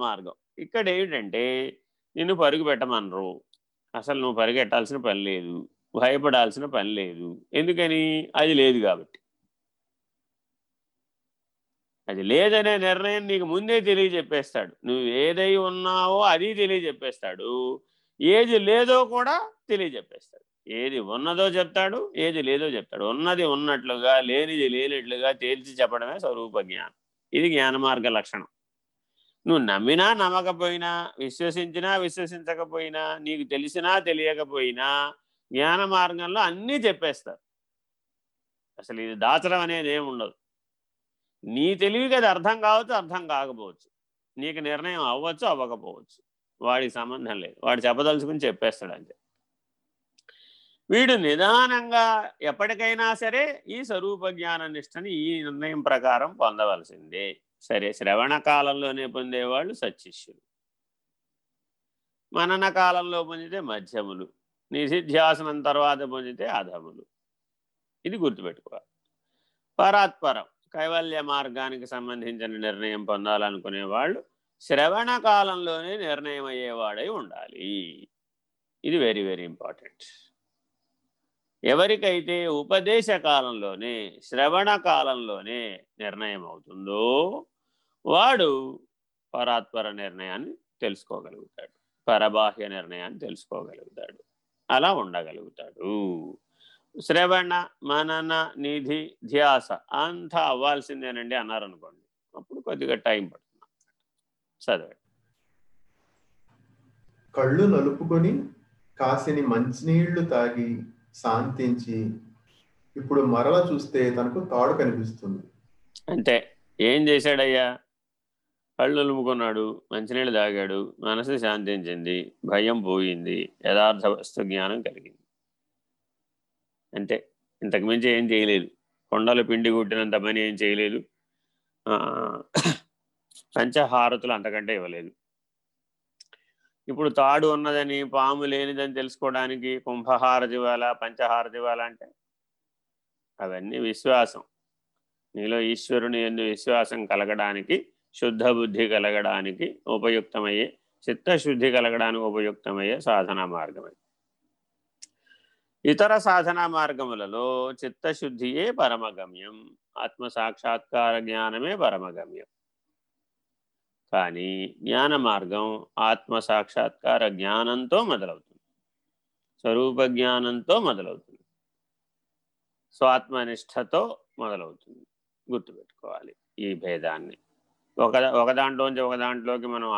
మార్గం. ఇక్కడ ఏమిటంటే నిన్ను పరుగు పెట్టమనరు. అసలు నువ్వు పరిగెట్టాల్సిన పని లేదు. భయపడాల్సిన పని లేదు. ఎందుకని? అది లేదు కాబట్టి. అది లేదనే నిర్ణయం నీకు ముందే తెలియజెప్పేస్తాడు. నువ్వు ఏదై ఉన్నావో అది తెలియజెప్పేస్తాడు. ఏది లేదో కూడా తెలియజెప్పేస్తాడు. ఏది ఉన్నదో చెప్తాడు ఏది లేదో చెప్తాడు. ఉన్నది ఉన్నట్లుగా లేనిది లేనట్లుగా తేల్చి చెప్పడమే స్వరూప జ్ఞానం. ఇది జ్ఞాన మార్గ లక్షణం. నువ్వు నమ్మినా నమ్మకపోయినా విశ్వసించినా విశ్వసించకపోయినా నీకు తెలిసినా తెలియకపోయినా జ్ఞాన మార్గంలో అన్నీ చెప్పేస్తారు. అసలు ఇది దాచడం అనేది ఏముండదు ఉండదు. నీ తెలివికి అది అర్థం కావచ్చు అర్థం కాకపోవచ్చు. నీకు నిర్ణయం అవ్వచ్చు అవ్వకపోవచ్చు. వాడికి సంబంధం లేదు. వాడు చెప్పదలుచుకుని చెప్పేస్తాడు అంతే. వీడు నిదానంగా ఎప్పటికైనా సరే ఈ స్వరూప జ్ఞాన నిష్టని ఈ నిర్ణయం ప్రకారం పొందవలసిందే. సరే శ్రవణ కాలంలోనే పొందేవాళ్ళు సత్శిష్యులు మనన కాలంలో పొందితే మధ్యములు. నిషిధ్యాసనం తర్వాత పొందితే అధములు. ఇది గుర్తుపెట్టుకోవాలి. పరాత్పరం కైవల్య మార్గానికి సంబంధించిన నిర్ణయం పొందాలనుకునే వాళ్ళు శ్రవణ కాలంలోనే నిర్ణయం అయ్యేవాడై ఉండాలి. ఇది వెరీ వెరీ ఇంపార్టెంట్ ఎవరికైతే ఉపదేశ కాలంలోనే శ్రవణ కాలంలోనే నిర్ణయం అవుతుందో వాడు పరాత్పర నిర్ణయాన్ని తెలుసుకోగలుగుతాడు. పరబాహ్య నిర్ణయాన్ని తెలుసుకోగలుగుతాడు. అలా ఉండగలుగుతాడు. శ్రవణ మనన నిధి ధ్యాస అంతా అవ్వాల్సిందేనండి అన్నారనుకోండి. అప్పుడు కొద్దిగా టైం పడుతుంది. చదవండి. కళ్ళు నలుపుకొని కాసిని మంచినీళ్ళు తాగి శాంతించి ఇప్పుడు మరల చూస్తే తనకు తాడు కనిపిస్తుంది. అంటే ఏం చేశాడయ్యా? కళ్ళు నలుముకున్నాడు మంచినీళ్ళు తాగాడు మనసు శాంతించింది భయం పోయింది యథార్థ వస్తు జ్ఞానం కలిగింది. అంతే ఇంతకు మించి ఏం చేయలేదు. కొండలు పిండి కొట్టినంత పని ఏం చేయలేదు. పంచహారతులు అంతకంటే ఇవ్వలేదు. ఇప్పుడు తాడు ఉన్నదని పాము లేనిదని తెలుసుకోవడానికి కుంభహారతి ఇవ్వాలా పంచహారతి ఇవ్వాలా అంటే అవన్నీ విశ్వాసం. నీలో ఈశ్వరుని ఎందు విశ్వాసం కలగడానికి శుద్ధ బుద్ధి కలగడానికి ఉపయుక్తమయ్యే చిత్తశుద్ధి కలగడానికి ఉపయుక్తమయ్యే సాధనా మార్గమే. ఇతర సాధనా మార్గములలో చిత్తశుద్ధియే పరమగమ్యం ఆత్మ సాక్షాత్కార జ్ఞానమే పరమగమ్యం. కానీ జ్ఞాన మార్గం ఆత్మ సాక్షాత్కార జ్ఞానంతో మొదలవుతుంది. స్వరూప జ్ఞానంతో మొదలవుతుంది. స్వాత్మనిష్టతో మొదలవుతుంది. గుర్తుపెట్టుకోవాలి ఈ భేదాన్ని. ఒక ఒక దాంట్లోంచి ఒక దాంట్లోకి మనం